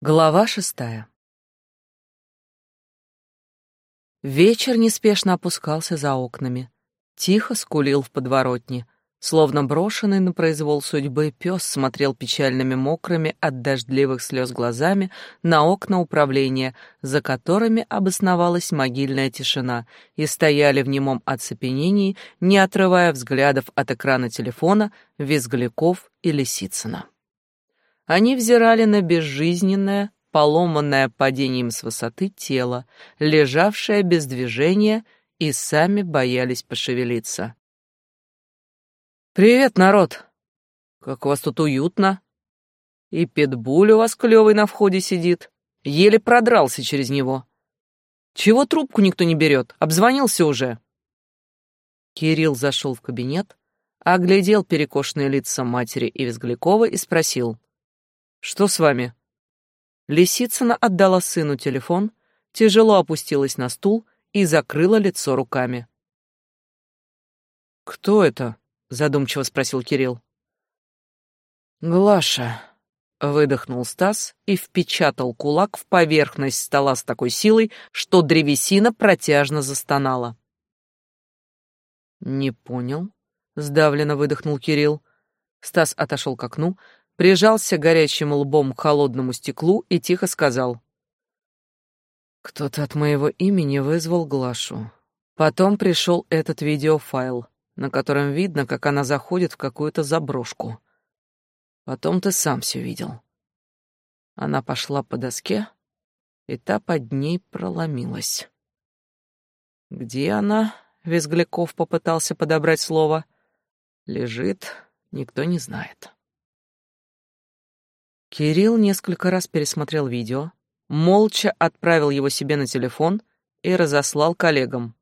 Глава шестая. Вечер неспешно опускался за окнами. Тихо скулил в подворотне. Словно брошенный на произвол судьбы пес смотрел печальными мокрыми от дождливых слез глазами на окна управления, за которыми обосновалась могильная тишина, и стояли в немом оцепенении, не отрывая взглядов от экрана телефона, Визгляков и Лисицына. Они взирали на безжизненное, поломанное падением с высоты тело, лежавшее без движения, и сами боялись пошевелиться. «Привет, народ! Как у вас тут уютно! И питбуль у вас клёвый на входе сидит, еле продрался через него. Чего трубку никто не берет? Обзвонился уже!» Кирилл зашел в кабинет, оглядел перекошенные лица матери и Визглякова и спросил — что с вами? Лисицына отдала сыну телефон, тяжело опустилась на стул и закрыла лицо руками. Кто это? задумчиво спросил Кирилл. Глаша, выдохнул Стас и впечатал кулак в поверхность стола с такой силой, что древесина протяжно застонала. Не понял, сдавленно выдохнул Кирилл. Стас отошел к окну, прижался горячим лбом к холодному стеклу и тихо сказал. «Кто-то от моего имени вызвал Глашу. Потом пришел этот видеофайл, на котором видно, как она заходит в какую-то заброшку. Потом ты сам все видел. Она пошла по доске, и та под ней проломилась. Где она? Визгляков попытался подобрать слово. Лежит, никто не знает. Кирилл несколько раз пересмотрел видео, молча отправил его себе на телефон и разослал коллегам.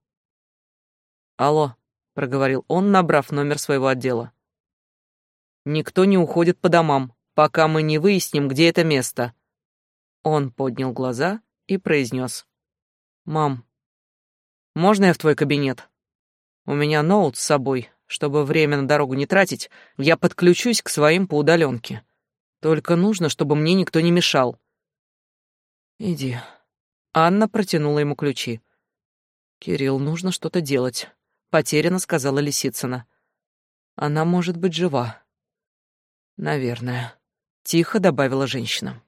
«Алло», — проговорил он, набрав номер своего отдела. «Никто не уходит по домам, пока мы не выясним, где это место». Он поднял глаза и произнес. «Мам, можно я в твой кабинет? У меня ноут с собой, чтобы время на дорогу не тратить, я подключусь к своим по удаленке. Только нужно, чтобы мне никто не мешал. Иди. Анна протянула ему ключи. Кирилл, нужно что-то делать, потеряно сказала Лисицына. Она может быть жива. Наверное, тихо добавила женщина.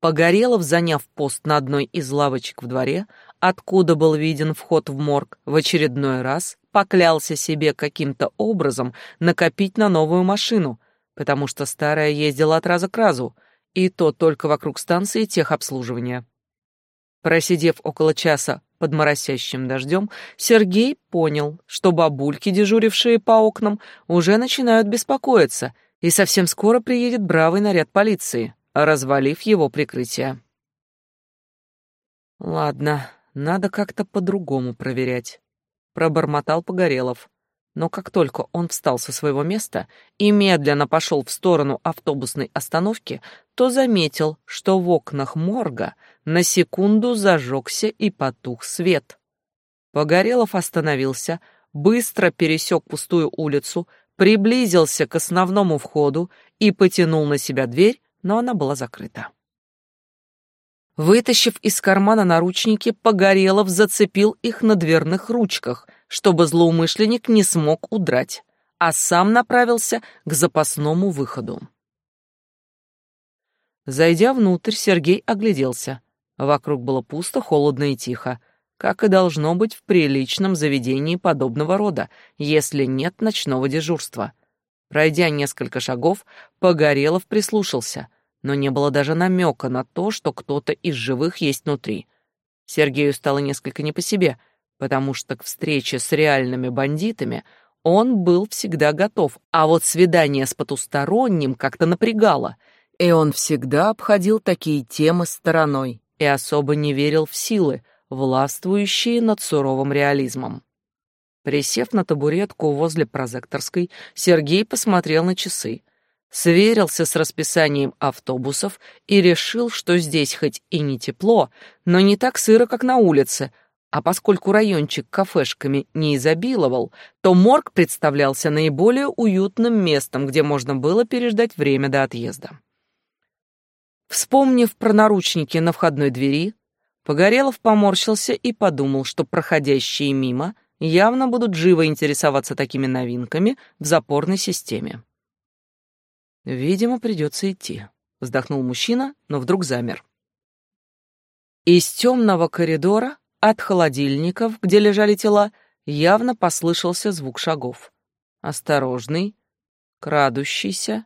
Погорелов, заняв пост на одной из лавочек в дворе, откуда был виден вход в морг, в очередной раз поклялся себе каким-то образом накопить на новую машину, потому что старая ездила от раза к разу, и то только вокруг станции техобслуживания. Просидев около часа под моросящим дождем, Сергей понял, что бабульки, дежурившие по окнам, уже начинают беспокоиться, и совсем скоро приедет бравый наряд полиции, развалив его прикрытие. «Ладно, надо как-то по-другому проверять», — пробормотал Погорелов. Но как только он встал со своего места и медленно пошел в сторону автобусной остановки, то заметил, что в окнах морга на секунду зажегся и потух свет. Погорелов остановился, быстро пересек пустую улицу, приблизился к основному входу и потянул на себя дверь, но она была закрыта. Вытащив из кармана наручники, Погорелов зацепил их на дверных ручках — чтобы злоумышленник не смог удрать, а сам направился к запасному выходу. Зайдя внутрь, Сергей огляделся. Вокруг было пусто, холодно и тихо, как и должно быть в приличном заведении подобного рода, если нет ночного дежурства. Пройдя несколько шагов, Погорелов прислушался, но не было даже намека на то, что кто-то из живых есть внутри. Сергею стало несколько не по себе — потому что к встрече с реальными бандитами он был всегда готов, а вот свидание с потусторонним как-то напрягало, и он всегда обходил такие темы стороной и особо не верил в силы, властвующие над суровым реализмом. Присев на табуретку возле прозекторской, Сергей посмотрел на часы, сверился с расписанием автобусов и решил, что здесь хоть и не тепло, но не так сыро, как на улице, а поскольку райончик кафешками не изобиловал, то морг представлялся наиболее уютным местом, где можно было переждать время до отъезда. Вспомнив про наручники на входной двери, Погорелов поморщился и подумал, что проходящие мимо явно будут живо интересоваться такими новинками в запорной системе. «Видимо, придется идти», — вздохнул мужчина, но вдруг замер. Из темного коридора от холодильников, где лежали тела, явно послышался звук шагов. Осторожный, крадущийся,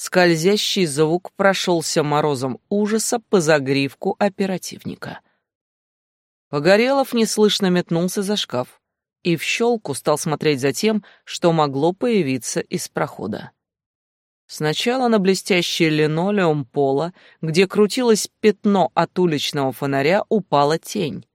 Скользящий звук прошелся морозом ужаса по загривку оперативника. Погорелов неслышно метнулся за шкаф и в щелку стал смотреть за тем, что могло появиться из прохода. Сначала на блестящий линолеум пола, где крутилось пятно от уличного фонаря, упала тень.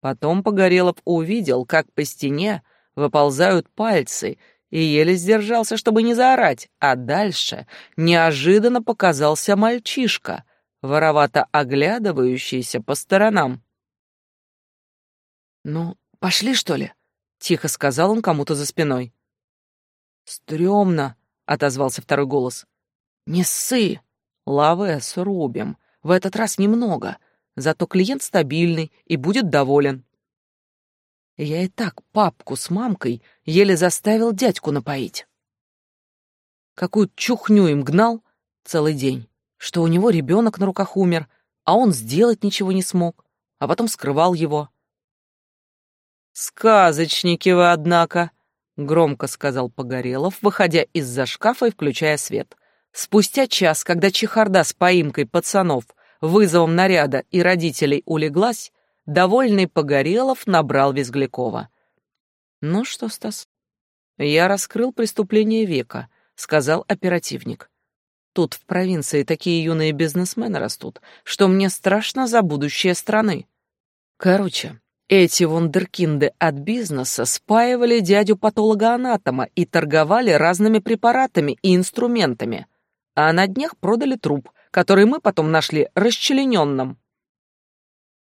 Потом Погорелов увидел, как по стене выползают пальцы и еле сдержался, чтобы не заорать, а дальше неожиданно показался мальчишка, воровато оглядывающийся по сторонам. «Ну, пошли, что ли?» — тихо сказал он кому-то за спиной. «Стремно», — отозвался второй голос. «Не ссы! Лаве срубим. В этот раз немного, зато клиент стабильный и будет доволен». Я и так папку с мамкой еле заставил дядьку напоить. Какую чухню им гнал целый день, что у него ребенок на руках умер, а он сделать ничего не смог, а потом скрывал его. «Сказочники вы, однако!» — громко сказал Погорелов, выходя из-за шкафа и включая свет. Спустя час, когда чехарда с поимкой пацанов, вызовом наряда и родителей улеглась, довольный Погорелов набрал Визглякова. «Ну что, Стас?» «Я раскрыл преступление века», — сказал оперативник. «Тут в провинции такие юные бизнесмены растут, что мне страшно за будущее страны. Короче, эти вундеркинды от бизнеса спаивали дядю патологоанатома и торговали разными препаратами и инструментами, а на днях продали труп, который мы потом нашли расчлененным.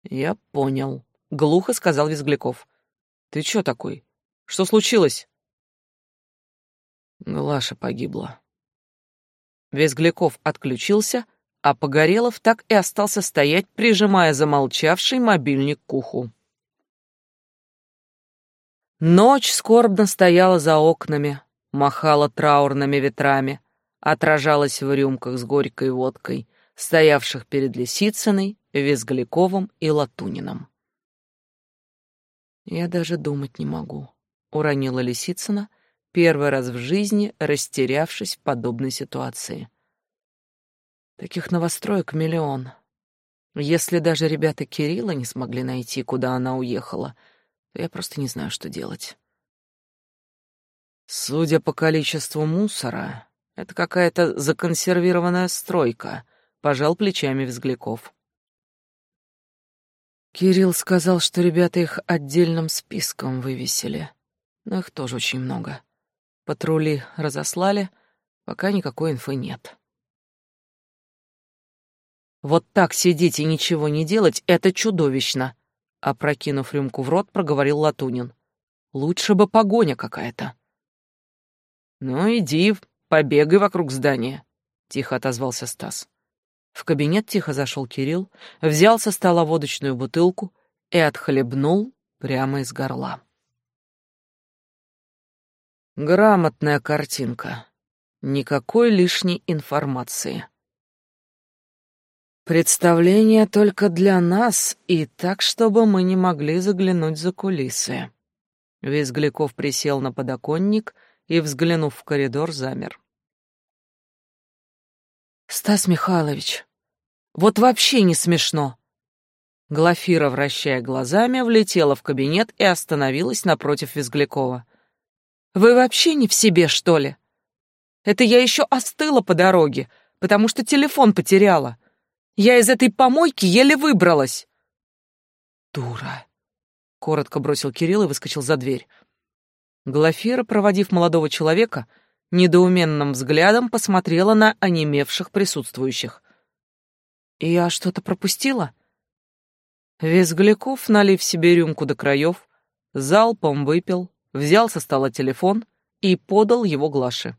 «Я понял», — глухо сказал Визгляков. «Ты чё такой? Что случилось?» Глаша погибла. Визгляков отключился, а Погорелов так и остался стоять, прижимая замолчавший мобильник к уху. Ночь скорбно стояла за окнами, махала траурными ветрами, отражалась в рюмках с горькой водкой, стоявших перед Лисицыной Визгляковым и Латуниным. «Я даже думать не могу», — уронила Лисицына, первый раз в жизни растерявшись в подобной ситуации. «Таких новостроек миллион. Если даже ребята Кирилла не смогли найти, куда она уехала, то я просто не знаю, что делать». «Судя по количеству мусора, это какая-то законсервированная стройка», — пожал плечами Взгляков. Кирилл сказал, что ребята их отдельным списком вывесили, но их тоже очень много. Патрули разослали, пока никакой инфы нет. «Вот так сидеть и ничего не делать — это чудовищно!» Опрокинув рюмку в рот, проговорил Латунин. «Лучше бы погоня какая-то». «Ну, иди, побегай вокруг здания», — тихо отозвался Стас. В кабинет тихо зашел Кирилл, взял со стола водочную бутылку и отхлебнул прямо из горла. Грамотная картинка. Никакой лишней информации. Представление только для нас и так, чтобы мы не могли заглянуть за кулисы. Визгляков присел на подоконник и, взглянув в коридор, замер. «Стас Михайлович, вот вообще не смешно!» Глафира, вращая глазами, влетела в кабинет и остановилась напротив Визглякова. «Вы вообще не в себе, что ли? Это я еще остыла по дороге, потому что телефон потеряла. Я из этой помойки еле выбралась». «Дура!» — коротко бросил Кирилл и выскочил за дверь. Глафира, проводив молодого человека, — недоуменным взглядом посмотрела на онемевших присутствующих. «Я что-то пропустила?» Визгляков, налив себе рюмку до краев, залпом выпил, взял со стола телефон и подал его Глаше.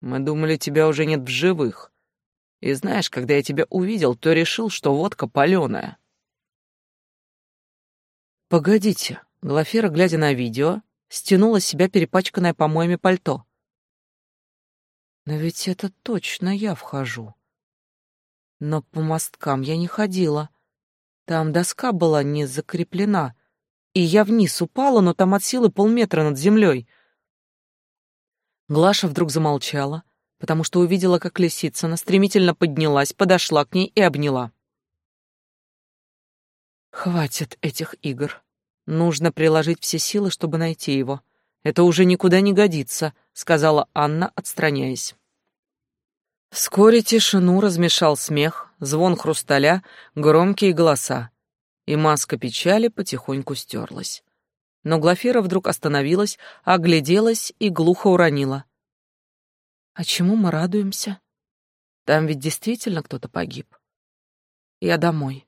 «Мы думали, тебя уже нет в живых. И знаешь, когда я тебя увидел, то решил, что водка паленая. Погодите, Глафира, глядя на видео, стянула с себя перепачканное помоями пальто. Но ведь это точно я вхожу. Но по мосткам я не ходила. Там доска была не закреплена, и я вниз упала, но там от силы полметра над землей. Глаша вдруг замолчала, потому что увидела, как Лисицына стремительно поднялась, подошла к ней и обняла. «Хватит этих игр. Нужно приложить все силы, чтобы найти его. Это уже никуда не годится», — сказала Анна, отстраняясь. Вскоре тишину размешал смех, звон хрусталя, громкие голоса, и маска печали потихоньку стерлась. Но Глафира вдруг остановилась, огляделась и глухо уронила. «А чему мы радуемся? Там ведь действительно кто-то погиб. Я домой».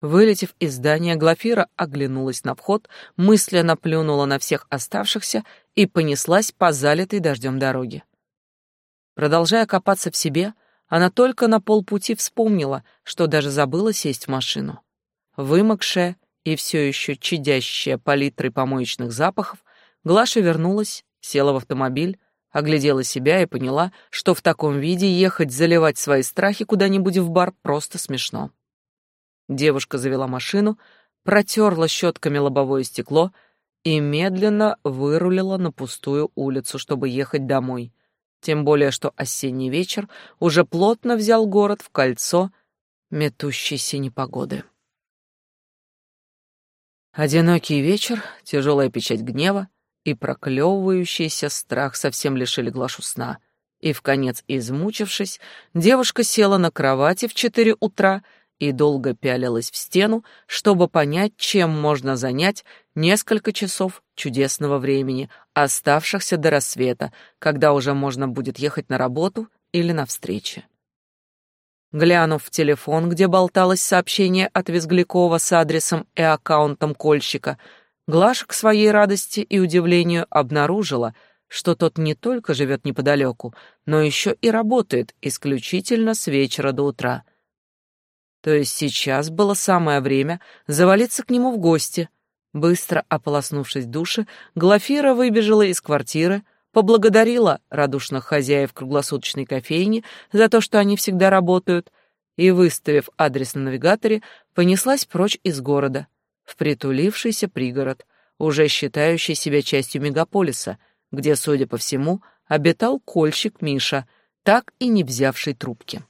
Вылетев из здания, Глафира оглянулась на вход, мысленно плюнула на всех оставшихся и понеслась по залитой дождем дороге. Продолжая копаться в себе, она только на полпути вспомнила, что даже забыла сесть в машину. Вымокшая и все еще чадящая палитрой помоечных запахов, Глаша вернулась, села в автомобиль, оглядела себя и поняла, что в таком виде ехать заливать свои страхи куда-нибудь в бар просто смешно. Девушка завела машину, протерла щетками лобовое стекло и медленно вырулила на пустую улицу, чтобы ехать домой, тем более что осенний вечер уже плотно взял город в кольцо метущейся непогоды. Одинокий вечер, тяжелая печать гнева и проклевывающийся страх совсем лишили Глашу сна. И, в конец измучившись, девушка села на кровати в четыре утра и долго пялилась в стену, чтобы понять, чем можно занять несколько часов чудесного времени, оставшихся до рассвета, когда уже можно будет ехать на работу или на встречи. Глянув в телефон, где болталось сообщение от Визглякова с адресом и аккаунтом кольщика, Глаша к своей радости и удивлению обнаружила, что тот не только живет неподалеку, но еще и работает исключительно с вечера до утра. То есть сейчас было самое время завалиться к нему в гости. Быстро ополоснувшись в душе, Глафира выбежала из квартиры, поблагодарила радушных хозяев круглосуточной кофейни за то, что они всегда работают, и, выставив адрес на навигаторе, понеслась прочь из города, в притулившийся пригород, уже считающий себя частью мегаполиса, где, судя по всему, обитал кольщик Миша, так и не взявший трубки.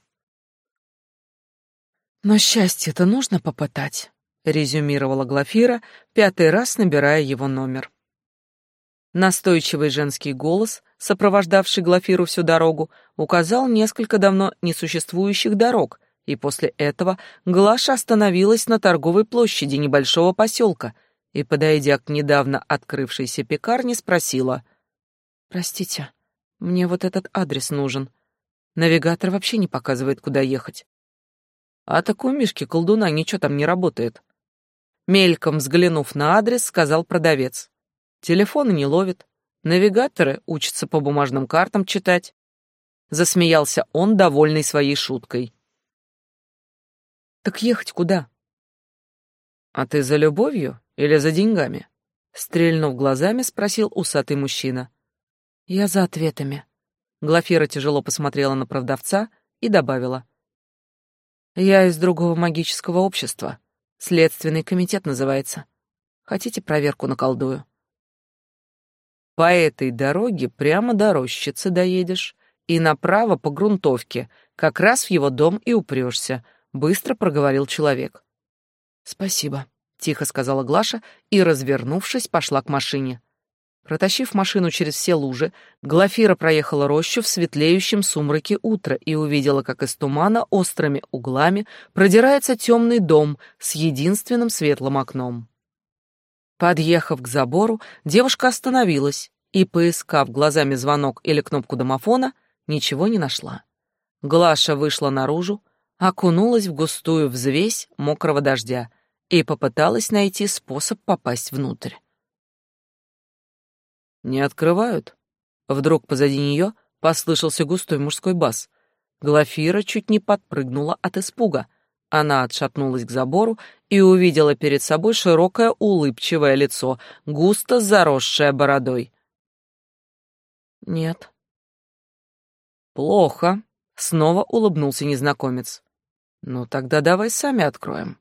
Но счастье-то нужно попытать, резюмировала Глафира, пятый раз набирая его номер. Настойчивый женский голос, сопровождавший Глафиру всю дорогу, указал несколько давно несуществующих дорог, и после этого Глаша остановилась на торговой площади небольшого поселка и, подойдя к недавно открывшейся пекарне, спросила. «Простите, мне вот этот адрес нужен. Навигатор вообще не показывает, куда ехать. А такой Мишки колдуна ничего там не работает. Мельком взглянув на адрес, сказал продавец. Телефоны не ловит. Навигаторы учатся по бумажным картам читать. Засмеялся он, довольный своей шуткой. Так ехать куда? А ты за любовью или за деньгами? Стрельнув глазами, спросил усатый мужчина. Я за ответами. Глафира тяжело посмотрела на продавца и добавила. Я из другого магического общества. Следственный комитет называется. Хотите, проверку наколдую? По этой дороге прямо до рощицы доедешь и направо по грунтовке, как раз в его дом и упрешься, быстро проговорил человек. Спасибо, тихо сказала Глаша и, развернувшись, пошла к машине. Протащив машину через все лужи, Глафира проехала рощу в светлеющем сумраке утра и увидела, как из тумана острыми углами продирается темный дом с единственным светлым окном. Подъехав к забору, девушка остановилась и, поискав глазами звонок или кнопку домофона, ничего не нашла. Глаша вышла наружу, окунулась в густую взвесь мокрого дождя и попыталась найти способ попасть внутрь. «Не открывают?» Вдруг позади нее послышался густой мужской бас. Глафира чуть не подпрыгнула от испуга. Она отшатнулась к забору и увидела перед собой широкое улыбчивое лицо, густо заросшее бородой. «Нет». «Плохо», — снова улыбнулся незнакомец. «Ну тогда давай сами откроем.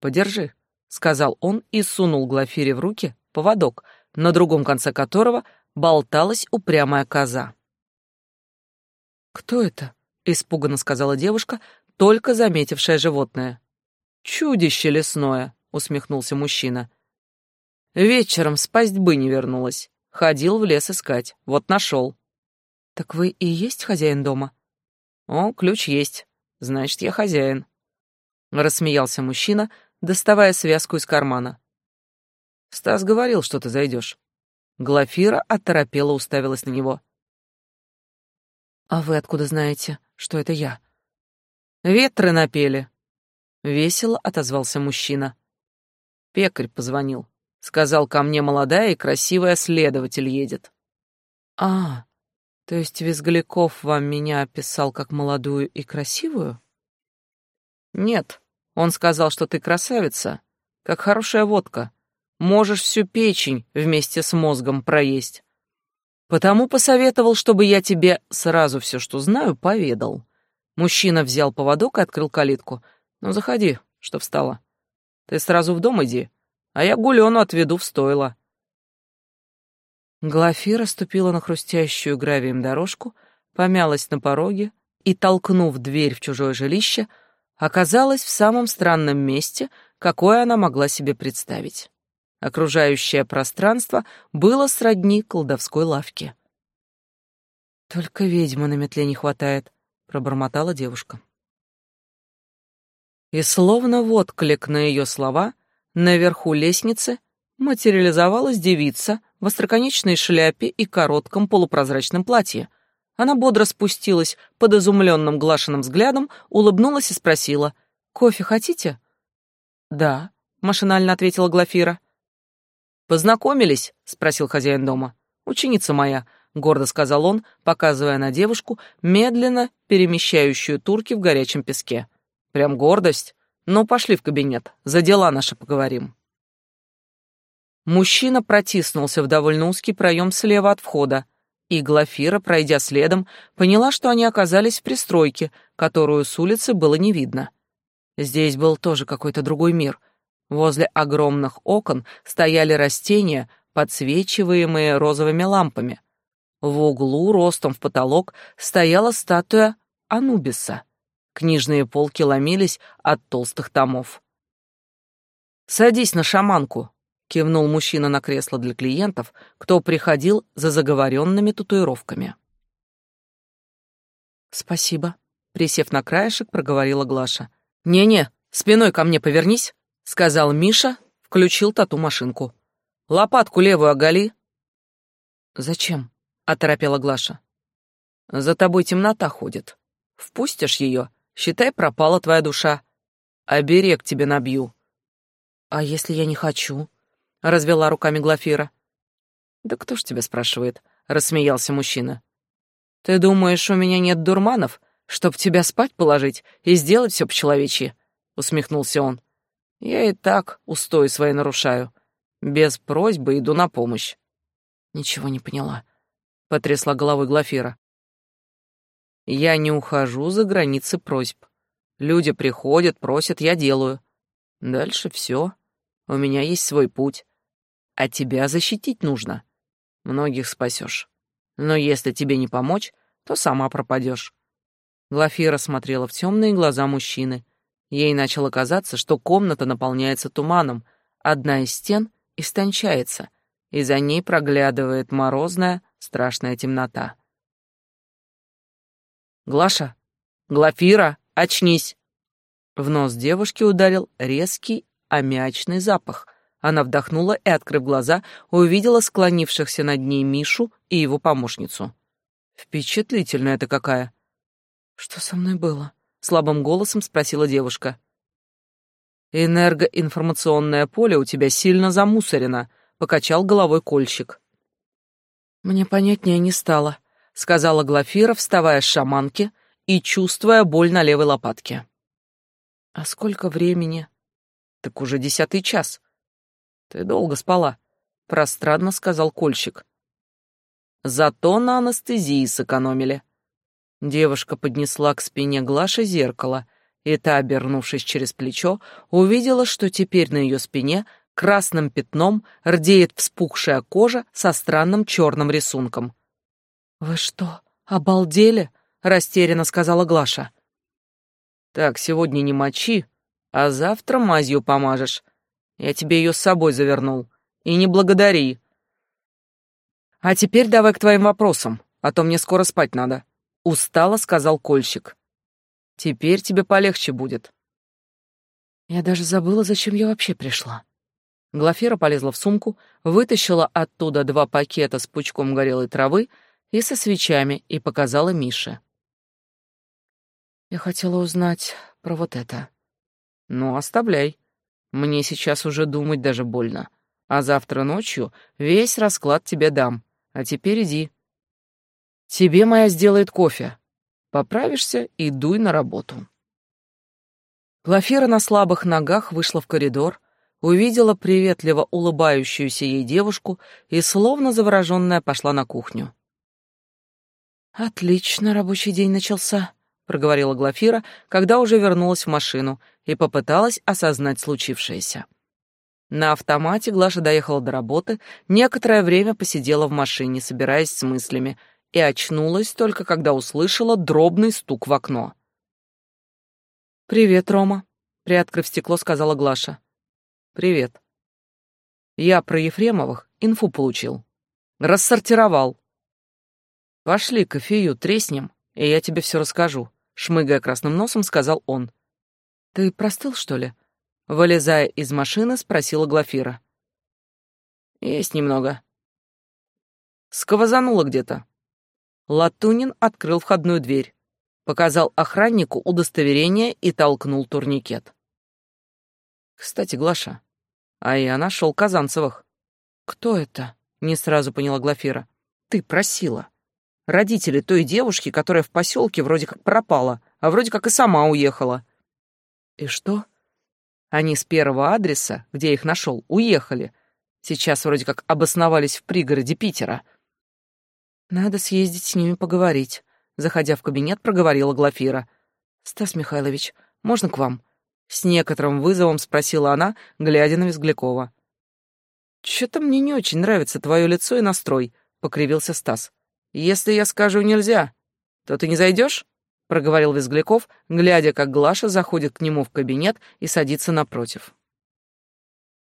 Подержи», — сказал он и сунул Глафире в руки поводок, на другом конце которого болталась упрямая коза. «Кто это?» — испуганно сказала девушка, только заметившая животное. «Чудище лесное», — усмехнулся мужчина. «Вечером с пастьбы не вернулась. Ходил в лес искать. Вот нашел». «Так вы и есть хозяин дома?» «О, ключ есть. Значит, я хозяин». Рассмеялся мужчина, доставая связку из кармана. «Стас говорил, что ты зайдешь». Глафира оторопела уставилась на него. «А вы откуда знаете, что это я?» «Ветры напели», — весело отозвался мужчина. Пекарь позвонил. Сказал, ко мне молодая и красивая следователь едет. «А, то есть Визгляков вам меня описал как молодую и красивую?» «Нет, он сказал, что ты красавица, как хорошая водка. Можешь всю печень вместе с мозгом проесть. Потому посоветовал, чтобы я тебе сразу все, что знаю, поведал. Мужчина взял поводок и открыл калитку. Ну, заходи, что встала. Ты сразу в дом иди, а я Гулену отведу в стойло. Глафира ступила на хрустящую гравием дорожку, помялась на пороге и, толкнув дверь в чужое жилище, оказалась в самом странном месте, какое она могла себе представить. Окружающее пространство было сродни колдовской лавке. «Только ведьмы на метле не хватает», — пробормотала девушка. И словно в отклик на ее слова, наверху лестницы материализовалась девица в остроконечной шляпе и коротком полупрозрачном платье. Она бодро спустилась под изумленным глашенным взглядом, улыбнулась и спросила, «Кофе хотите?» «Да», — машинально ответила Глафира. «Познакомились?» — спросил хозяин дома. «Ученица моя», — гордо сказал он, показывая на девушку, медленно перемещающую турки в горячем песке. «Прям гордость. Ну, пошли в кабинет, за дела наши поговорим». Мужчина протиснулся в довольно узкий проем слева от входа, и Глафира, пройдя следом, поняла, что они оказались в пристройке, которую с улицы было не видно. Здесь был тоже какой-то другой мир — Возле огромных окон стояли растения, подсвечиваемые розовыми лампами. В углу, ростом в потолок, стояла статуя Анубиса. Книжные полки ломились от толстых томов. «Садись на шаманку», — кивнул мужчина на кресло для клиентов, кто приходил за заговоренными татуировками. «Спасибо», — присев на краешек, проговорила Глаша. «Не-не, спиной ко мне повернись», — сказал Миша, включил тату-машинку. «Лопатку левую оголи». «Зачем?» — оторопела Глаша. «За тобой темнота ходит. Впустишь ее, считай, пропала твоя душа. Оберег тебе набью». «А если я не хочу?» — развела руками Глафира. «Да кто ж тебя спрашивает?» — рассмеялся мужчина. «Ты думаешь, у меня нет дурманов, чтоб тебя спать положить и сделать все по-человечьи?» — усмехнулся он. Я и так устои свои нарушаю. Без просьбы иду на помощь. Ничего не поняла. Потрясла головой Глафира. Я не ухожу за границы просьб. Люди приходят, просят, я делаю. Дальше все. У меня есть свой путь. А тебя защитить нужно. Многих спасешь. Но если тебе не помочь, то сама пропадешь. Глафира смотрела в темные глаза мужчины, Ей начало казаться, что комната наполняется туманом, одна из стен истончается, и за ней проглядывает морозная, страшная темнота. «Глаша! Глафира, очнись!» В нос девушки ударил резкий аммиачный запах. Она вдохнула и, открыв глаза, увидела склонившихся над ней Мишу и его помощницу. Впечатлительная ты какая. Что со мной было? Слабым голосом спросила девушка. Энергоинформационное поле у тебя сильно замусорено, покачал головой кольщик. Мне понятнее не стало, сказала Глафира, вставая с шаманки и чувствуя боль на левой лопатке. «А сколько времени?» «Так уже десятый час». «Ты долго спала», — пространно сказал Кольщик. «Зато на анестезии сэкономили». Девушка поднесла к спине Глаши зеркало, и та, обернувшись через плечо, увидела, что теперь на ее спине красным пятном рдеет вспухшая кожа со странным черным рисунком. «Вы что, обалдели?» — растерянно сказала Глаша. «Так, сегодня не мочи, а завтра мазью помажешь. Я тебе ее с собой завернул. И не благодари. А теперь давай к твоим вопросам, а то мне скоро спать надо». Устало сказал Кольщик. Теперь тебе полегче будет. Я даже забыла, зачем я вообще пришла. Глафира полезла в сумку, вытащила оттуда два пакета с пучком горелой травы и со свечами и показала Мише. Я хотела узнать про вот это. Ну, оставляй. Мне сейчас уже думать даже больно. А завтра ночью весь расклад тебе дам. А теперь иди. Тебе моя сделает кофе. Поправишься и дуй на работу. Глафира на слабых ногах вышла в коридор, увидела приветливо улыбающуюся ей девушку и, словно завороженная, пошла на кухню. «Отлично, рабочий день начался», — проговорила Глафира, когда уже вернулась в машину и попыталась осознать случившееся. На автомате Глаша доехала до работы, некоторое время посидела в машине, собираясь с мыслями, и очнулась только когда услышала дробный стук в окно. «Привет, Рома», — приоткрыв стекло, сказала Глаша. «Привет. Я про Ефремовых инфу получил. Рассортировал. Пошли кофею треснем, и я тебе все расскажу», — шмыгая красным носом, сказал он. «Ты простыл, что ли?» Вылезая из машины, спросила Глафира. «Есть немного». «Сквозануло где-то», Латунин открыл входную дверь, показал охраннику удостоверение и толкнул турникет. «Кстати, Глаша, а я нашел Казанцевых». «Кто это?» — не сразу поняла Глафира. «Ты просила. Родители той девушки, которая в поселке вроде как пропала, а вроде как и сама уехала». «И что?» Они с первого адреса, где я их нашел, уехали. Сейчас вроде как обосновались в пригороде Питера. Надо съездить с ними поговорить. Заходя в кабинет, проговорила Глафира. «Стас Михайлович, можно к вам?» С некоторым вызовом спросила она, глядя на Визглякова. «Чё-то мне не очень нравится твое лицо и настрой», — покривился Стас. «Если я скажу нельзя, то ты не зайдешь?» — проговорил Визгляков, глядя, как Глаша заходит к нему в кабинет и садится напротив.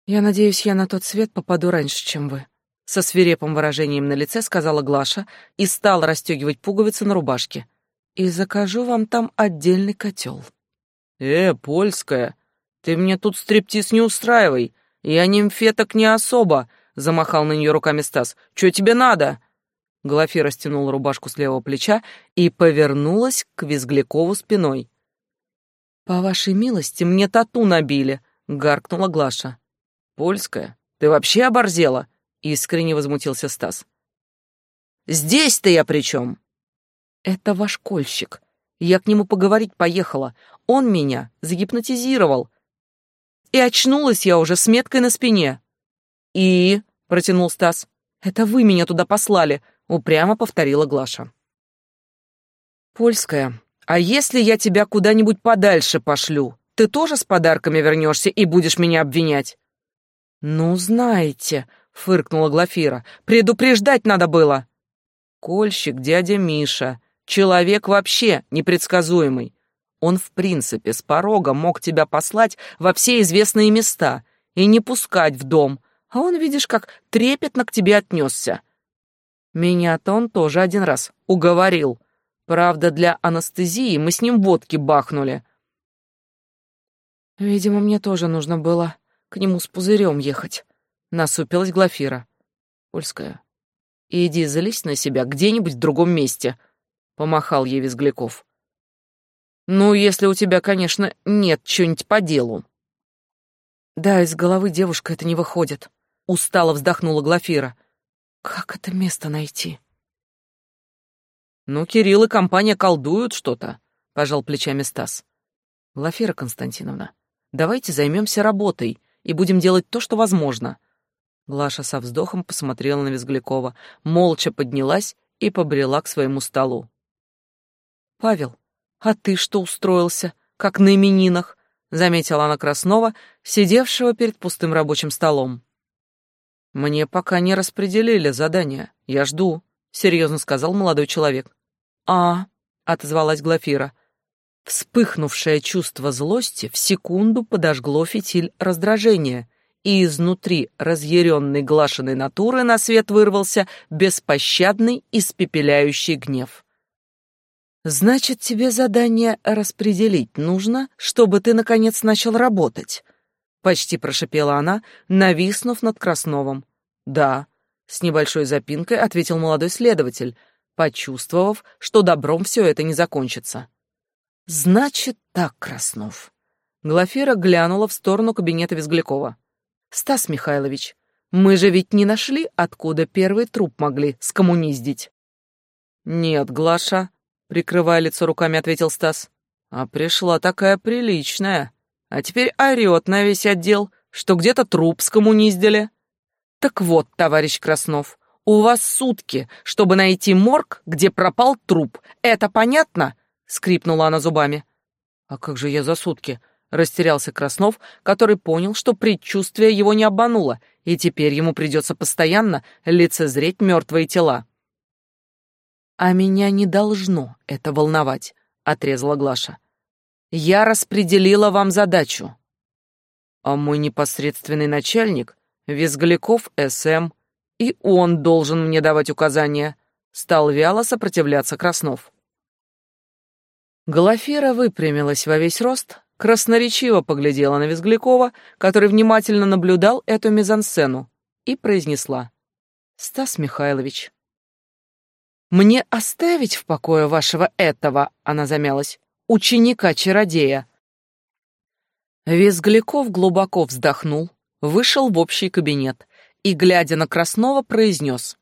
«Я надеюсь, я на тот свет попаду раньше, чем вы», со свирепым выражением на лице сказала Глаша и стала расстегивать пуговицы на рубашке. «И закажу вам там отдельный котел». «Э, польская, ты мне тут стриптиз не устраивай. Я нимфеток не особо», — замахал на нее руками Стас. «Чё тебе надо?» Глафира стянула рубашку с левого плеча и повернулась к Визглякову спиной. «По вашей милости мне тату набили», — гаркнула Глаша. «Польская, ты вообще оборзела?» Искренне возмутился Стас. «Здесь-то я при чем?» «Это ваш кольщик. Я к нему поговорить поехала. Он меня загипнотизировал. И очнулась я уже с меткой на спине». «И?» — протянул Стас. «Это вы меня туда послали», — упрямо повторила Глаша. «Польская, а если я тебя куда-нибудь подальше пошлю, ты тоже с подарками вернешься и будешь меня обвинять?» «Ну, знаете», фыркнула Глафира. Предупреждать надо было. Кольщик дядя Миша, человек вообще непредсказуемый. Он, в принципе, с порога мог тебя послать во все известные места и не пускать в дом, а он, видишь, как трепетно к тебе отнесся. Меня-то он тоже один раз уговорил. Правда, для анестезии мы с ним водки бахнули. Видимо, мне тоже нужно было к нему с пузырем ехать. Насупилась Глафира. Польская. Иди залезь на себя где-нибудь в другом месте, помахал ей Визгляков. Ну, если у тебя, конечно, нет чего-нибудь по делу. Да, из головы девушка это не выходит. Устало вздохнула Глафира. Как это место найти? Ну, Кирилл и компания колдуют что-то. пожал плечами Стас. Глафира Константиновна, давайте займемся работой и будем делать то, что возможно. Глаша со вздохом посмотрела на Визглякова, молча поднялась и побрела к своему столу. «Павел, а ты что устроился, как на именинах?» — заметила она Краснова, сидевшего перед пустым рабочим столом. «Мне пока не распределили задание. Я жду», — серьезно сказал молодой человек. «А», — отозвалась Глафира. Вспыхнувшее чувство злости в секунду подожгло фитиль раздражения, и изнутри разъяренной глашенной натуры на свет вырвался беспощадный испепеляющий гнев. «Значит, тебе задание распределить нужно, чтобы ты, наконец, начал работать?» Почти прошипела она, нависнув над Красновым. «Да», — с небольшой запинкой ответил молодой следователь, почувствовав, что добром все это не закончится. «Значит так, Краснов». Глафира глянула в сторону кабинета Визглякова. «Стас Михайлович, мы же ведь не нашли, откуда первый труп могли скоммуниздить». «Нет, Глаша», прикрывая лицо руками, ответил Стас. А пришла такая приличная. А теперь орёт на весь отдел, что где-то труп скоммуниздили. Так вот, товарищ Краснов, у вас сутки, чтобы найти морг, где пропал труп. Это понятно? скрипнула она зубами. А как же я за сутки? Растерялся Краснов, который понял, что предчувствие его не обмануло, и теперь ему придется постоянно лицезреть мертвые тела. «А меня не должно это волновать», — отрезала Глаша. «Я распределила вам задачу». «А мой непосредственный начальник — Визгляков СМ, и он должен мне давать указания», — стал вяло сопротивляться Краснов. Глафира выпрямилась во весь рост, красноречиво поглядела на Визглякова, который внимательно наблюдал эту мизансцену, и произнесла. «Стас Михайлович, «Мне оставить в покое вашего этого?» — она замялась. «Ученика-чародея». Визгляков глубоко вздохнул, вышел в общий кабинет и, глядя на Краснова, произнес.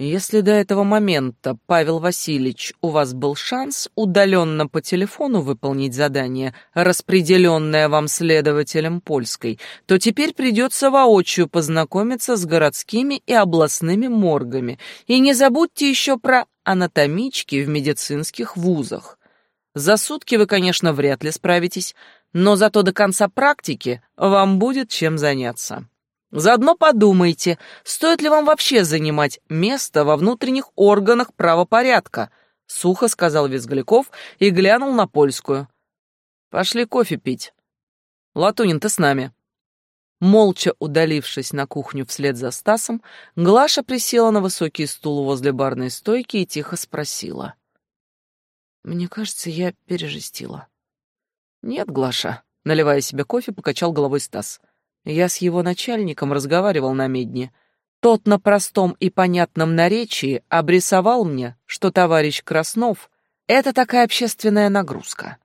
Если до этого момента, Павел Васильевич, у вас был шанс удаленно по телефону выполнить задание, распределенное вам следователем польской, то теперь придется воочию познакомиться с городскими и областными моргами. И не забудьте еще про анатомички в медицинских вузах. За сутки вы, конечно, вряд ли справитесь, но зато до конца практики вам будет чем заняться. Заодно подумайте, стоит ли вам вообще занимать место во внутренних органах правопорядка, сухо сказал Визгляков и глянул на польскую. Пошли кофе пить. Латунин, ты с нами. Молча удалившись на кухню вслед за Стасом, Глаша присела на высокий стул возле барной стойки и тихо спросила. «Мне кажется, я пережестила». «Нет, Глаша», — наливая себе кофе, покачал головой Стас. Я с его начальником разговаривал на медне. Тот на простом и понятном наречии обрисовал мне, что товарищ Краснов — это такая общественная нагрузка.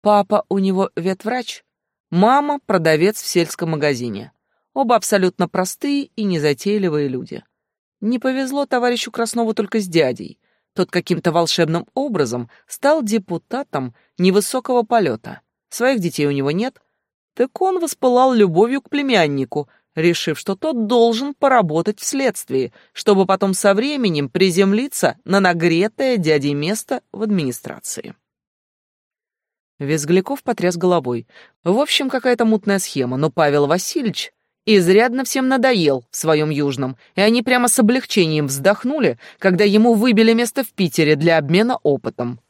Папа у него ветврач, мама — продавец в сельском магазине. Оба абсолютно простые и незатейливые люди. Не повезло товарищу Краснову только с дядей. Тот каким-то волшебным образом стал депутатом невысокого полета. Своих детей у него нет — так он воспылал любовью к племяннику, решив, что тот должен поработать в следствии, чтобы потом со временем приземлиться на нагретое дядей место в администрации. Визгляков потряс головой. В общем, какая-то мутная схема, но Павел Васильевич изрядно всем надоел в своем южном, и они прямо с облегчением вздохнули, когда ему выбили место в Питере для обмена опытом.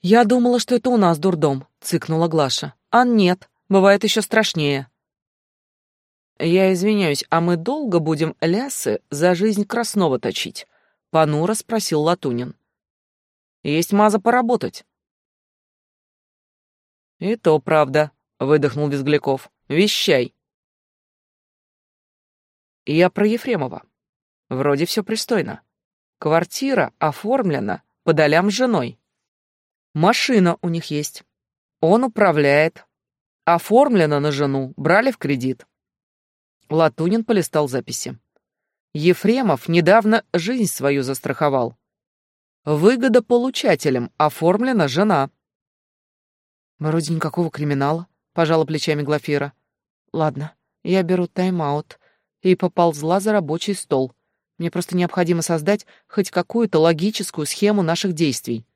«Я думала, что это у нас дурдом», — цыкнула Глаша. А нет, бывает еще страшнее. Я извиняюсь, а мы долго будем лясы за жизнь Краснова точить? Понуро спросил Латунин. Есть маза поработать. И то правда, выдохнул Безгляков. Вещай. Я про Ефремова. Вроде все пристойно. Квартира оформлена по долям с женой. Машина у них есть. Он управляет. Оформлено на жену, брали в кредит. Латунин полистал записи. Ефремов недавно жизнь свою застраховал. Выгодополучателем оформлена жена. Вроде никакого криминала, пожала плечами Глафира. Ладно, я беру тайм-аут и поползла за рабочий стол. Мне просто необходимо создать хоть какую-то логическую схему наших действий.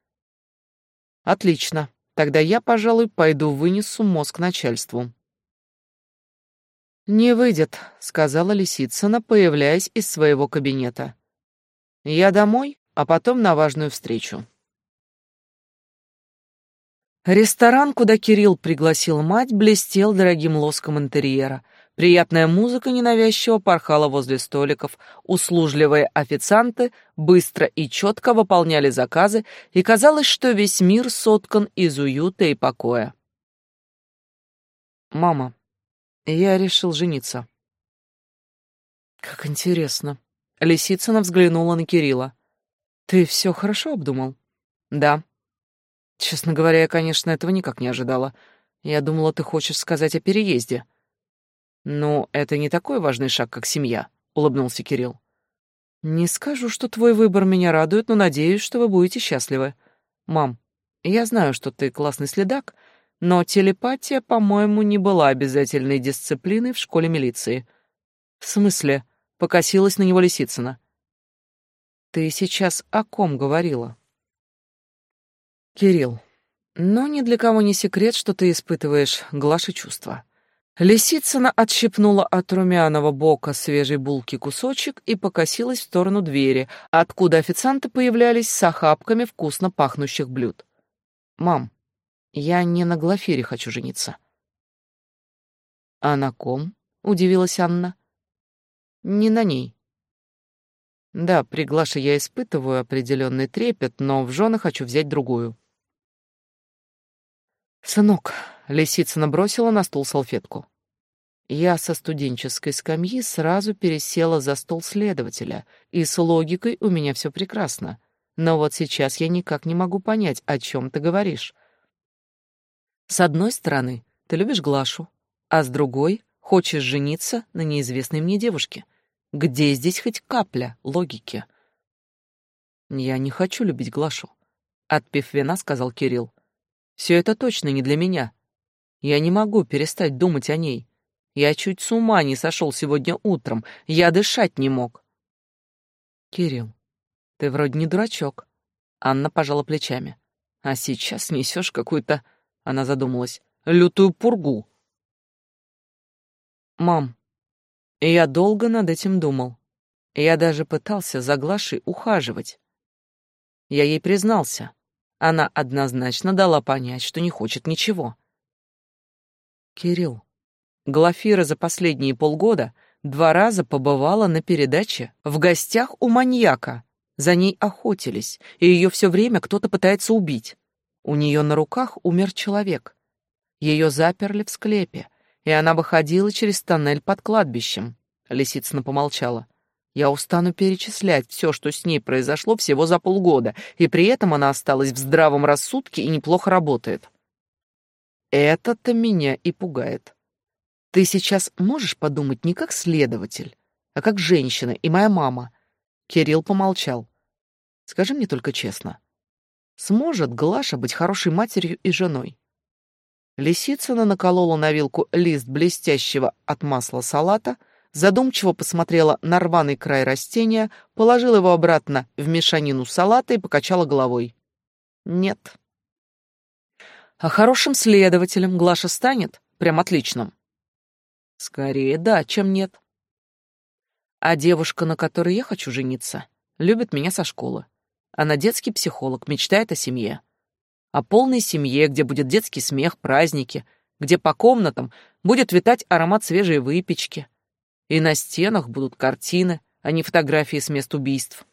Отлично. Тогда я, пожалуй, пойду вынесу мозг начальству. Не выйдет, сказала Лисицына, появляясь из своего кабинета. Я домой, а потом на важную встречу. Ресторан, куда Кирилл пригласил мать, блестел дорогим лоском интерьера. Приятная музыка ненавязчиво порхала возле столиков, услужливые официанты быстро и четко выполняли заказы, и казалось, что весь мир соткан из уюта и покоя. «Мама, я решил жениться». «Как интересно». Лисицына взглянула на Кирилла. «Ты все хорошо обдумал?» «Да», Честно говоря, я, конечно, этого никак не ожидала. Я думала, ты хочешь сказать о переезде. Ну, это не такой важный шаг, как семья, улыбнулся Кирилл. Не скажу, что твой выбор меня радует, но надеюсь, что вы будете счастливы. Мам, я знаю, что ты классный следак, но телепатия, по-моему, не была обязательной дисциплиной в школе милиции. В смысле? Покосилась на него Лисицына. Ты сейчас о ком говорила? Кирилл, но ни для кого не секрет, что ты испытываешь Глаши чувства. Лисицына отщипнула от румяного бока свежей булки кусочек и покосилась в сторону двери, откуда официанты появлялись с охапками вкусно пахнущих блюд. «Мам, я не на Глафире хочу жениться». «А на ком?» — удивилась Анна. «Не на ней. Да, при Глаше я испытываю определенный трепет, но в жены хочу взять другую». «Сынок», — лисица набросила на стул салфетку. Я со студенческой скамьи сразу пересела за стол следователя, и с логикой у меня все прекрасно. Но вот сейчас я никак не могу понять, о чем ты говоришь. С одной стороны, ты любишь Глашу, а с другой — хочешь жениться на неизвестной мне девушке. Где здесь хоть капля логики? Я не хочу любить Глашу, — отпив вина, сказал Кирилл. Все это точно не для меня. Я не могу перестать думать о ней. Я чуть с ума не сошел сегодня утром. Я дышать не мог. Кирилл, ты вроде не дурачок. Анна пожала плечами. А сейчас несешь какую-то... Она задумалась. Лютую пургу. Мам, я долго над этим думал. Я даже пытался за Глашей ухаживать. Я ей признался. Она однозначно дала понять, что не хочет ничего. Кирилл, Глафира за последние полгода два раза побывала на передаче в гостях у маньяка. За ней охотились, и ее все время кто-то пытается убить. У нее на руках умер человек. Ее заперли в склепе, и она выходила через тоннель под кладбищем. Лисицына помолчала. Я устану перечислять все, что с ней произошло всего за полгода, и при этом она осталась в здравом рассудке и неплохо работает. Это-то меня и пугает. Ты сейчас можешь подумать не как следователь, а как женщина и моя мама. Кирилл помолчал. Скажи мне только честно. Сможет Глаша быть хорошей матерью и женой? Лисицына наколола на вилку лист блестящего от масла салата — задумчиво посмотрела на рваный край растения, положила его обратно в мешанину салата и покачала головой. Нет. А хорошим следователем Глаша станет? Прям отличным. Скорее да, чем нет. А девушка, на которой я хочу жениться, любит меня со школы. Она детский психолог, мечтает о семье. О полной семье, где будет детский смех, праздники, где по комнатам будет витать аромат свежей выпечки, и на стенах будут картины, а не фотографии с мест убийств.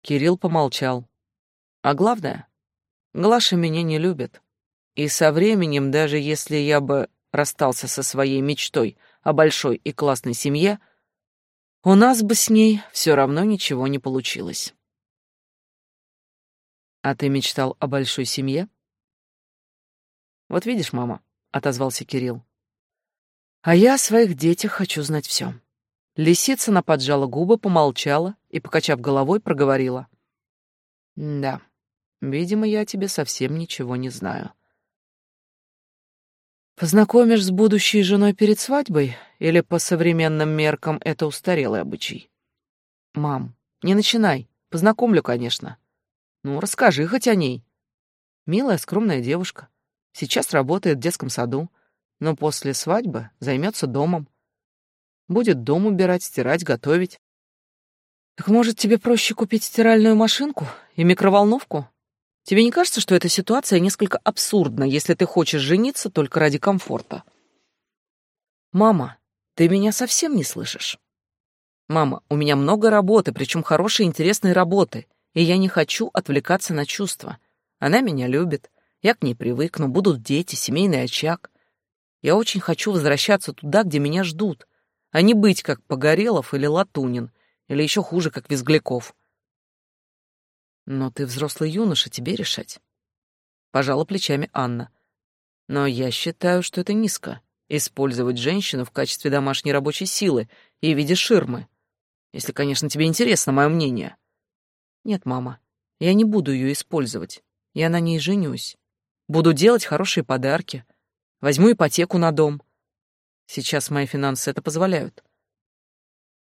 Кирилл помолчал. А главное, Глаша меня не любит. И со временем, даже если я бы расстался со своей мечтой о большой и классной семье, у нас бы с ней все равно ничего не получилось. А ты мечтал о большой семье? Вот видишь, мама, отозвался Кирилл. А я о своих детях хочу знать все. Лисицына поджала губы, помолчала и, покачав головой, проговорила. Да, видимо, я о тебе совсем ничего не знаю. Познакомишь с будущей женой перед свадьбой или по современным меркам это устарелый обычай? Мам, не начинай. Познакомлю, конечно. Ну, расскажи хоть о ней. Милая, скромная девушка. Сейчас работает в детском саду, но после свадьбы займется домом. Будет дом убирать, стирать, готовить. Так может, тебе проще купить стиральную машинку и микроволновку? Тебе не кажется, что эта ситуация несколько абсурдна, если ты хочешь жениться только ради комфорта? Мама, ты меня совсем не слышишь? Мама, у меня много работы, причем хорошей интересной работы, и я не хочу отвлекаться на чувства. Она меня любит, я к ней привыкну, будут дети, семейный очаг. Я очень хочу возвращаться туда, где меня ждут, а не быть как Погорелов или Латунин, или еще хуже, как Визгляков. Но ты взрослый юноша, тебе решать. Пожала плечами Анна. Но я считаю, что это низко — использовать женщину в качестве домашней рабочей силы и в виде ширмы. Если, конечно, тебе интересно мое мнение. Нет, мама, я не буду ее использовать. Я на ней женюсь. Буду делать хорошие подарки. Возьму ипотеку на дом. Сейчас мои финансы это позволяют.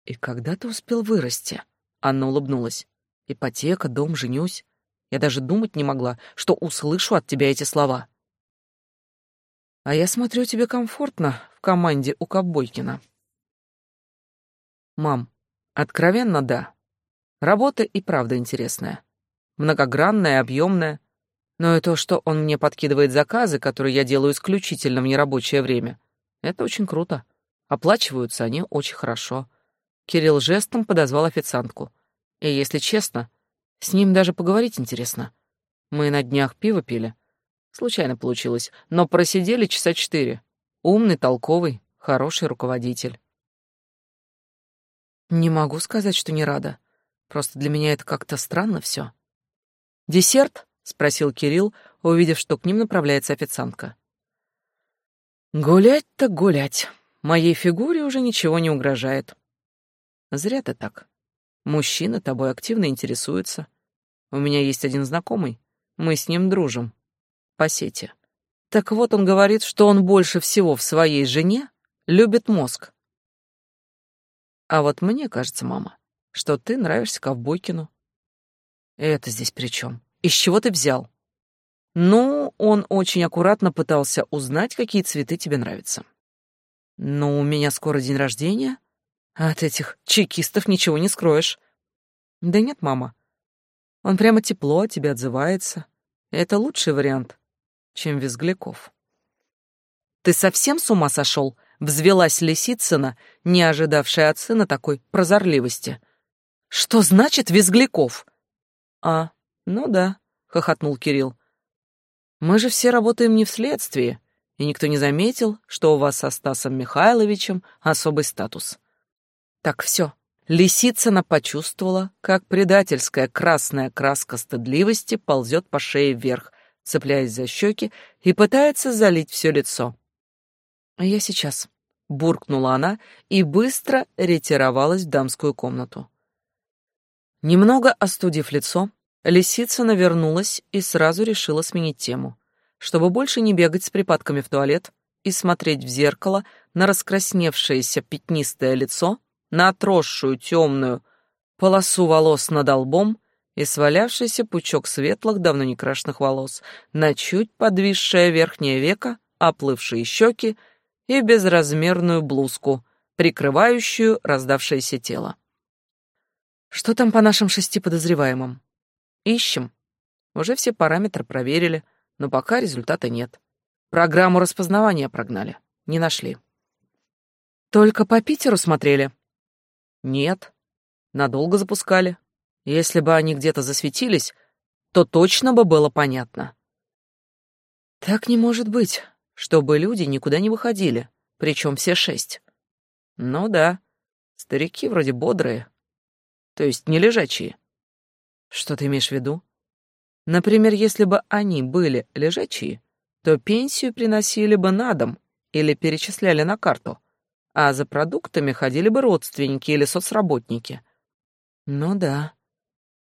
И когда ты успел вырасти? Анна улыбнулась. Ипотека, дом, женюсь. Я даже думать не могла, что услышу от тебя эти слова. А я смотрю, тебе комфортно в команде у Ковбойкина. Мам, откровенно да. Работа и правда интересная. Многогранная, объемная. Но и то, что он мне подкидывает заказы, которые я делаю исключительно в нерабочее время, это очень круто. Оплачиваются они очень хорошо. Кирилл жестом подозвал официантку. И, если честно, с ним даже поговорить интересно. Мы на днях пиво пили. Случайно получилось, но просидели часа четыре. Умный, толковый, хороший руководитель. Не могу сказать, что не рада. Просто для меня это как-то странно все. «Десерт?» — спросил Кирилл, увидев, что к ним направляется официантка. «Гулять-то гулять. Моей фигуре уже ничего не угрожает». «Зря ты так. Мужчина тобой активно интересуется. У меня есть один знакомый, мы с ним дружим. По сети. Так вот он говорит, что он больше всего в своей жене любит мозг. А вот мне кажется, мама, что ты нравишься Ковбойкину. Это здесь при чем? Из чего ты взял? Ну, он очень аккуратно пытался узнать, какие цветы тебе нравятся. Ну, у меня скоро день рождения, от этих чекистов ничего не скроешь. Да нет, мама. Он прямо тепло о тебе отзывается. Это лучший вариант, чем Визгляков. Ты совсем с ума сошел? Взвелась Лисицына, не ожидавшая от сына такой прозорливости. Что значит Визгляков? А, ну да, хохотнул Кирилл. Мы же все работаем не в следствии, и никто не заметил, что у вас со Стасом Михайловичем особый статус. Так все. Лисицына почувствовала, как предательская красная краска стыдливости ползет по шее вверх, цепляясь за щеки и пытается залить все лицо. «А я сейчас», — буркнула она и быстро ретировалась в дамскую комнату. Немного остудив лицо, Лисицына вернулась и сразу решила сменить тему, чтобы больше не бегать с припадками в туалет и смотреть в зеркало на раскрасневшееся пятнистое лицо на отросшую темную полосу волос над лбом и свалявшийся пучок светлых, давно не крашенных волос, на чуть подвисшее верхнее веко, оплывшие щеки и безразмерную блузку, прикрывающую раздавшееся тело. Что там по нашим шести подозреваемым? Ищем. Уже все параметры проверили, но пока результата нет. Программу распознавания прогнали. Не нашли. Только по Питеру смотрели. Нет. Надолго запускали. Если бы они где-то засветились, то точно бы было понятно. Так не может быть, чтобы люди никуда не выходили, причем все шесть. Ну да, старики вроде бодрые, то есть не лежачие. Что ты имеешь в виду? Например, если бы они были лежачие, то пенсию приносили бы на дом или перечисляли на карту, а за продуктами ходили бы родственники или соцработники. Ну да.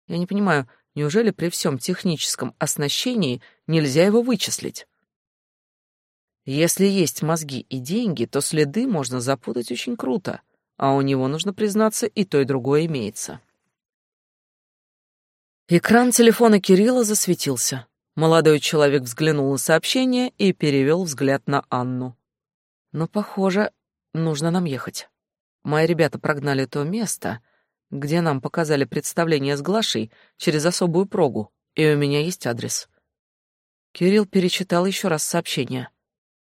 Я не понимаю, Неужели при всем техническом оснащении нельзя его вычислить? Если есть мозги и деньги, то следы можно запутать очень круто, а у него, нужно признаться, и то, и другое имеется. Экран телефона Кирилла засветился. Молодой человек взглянул на сообщение и перевел взгляд на Анну. «Но, похоже, нужно нам ехать. Мои ребята прогнали то место, где нам показали представление с Глашей через особую прогу, и у меня есть адрес». Кирилл перечитал еще раз сообщение.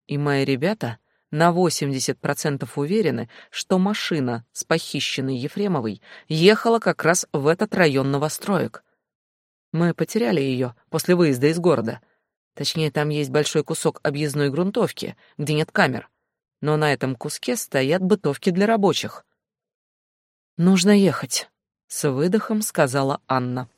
«И мои ребята...» на 80% уверены, что машина с похищенной Ефремовой ехала как раз в этот район новостроек. Мы потеряли ее после выезда из города. Точнее, там есть большой кусок объездной грунтовки, где нет камер. Но на этом куске стоят бытовки для рабочих. «Нужно ехать», — с выдохом сказала Анна.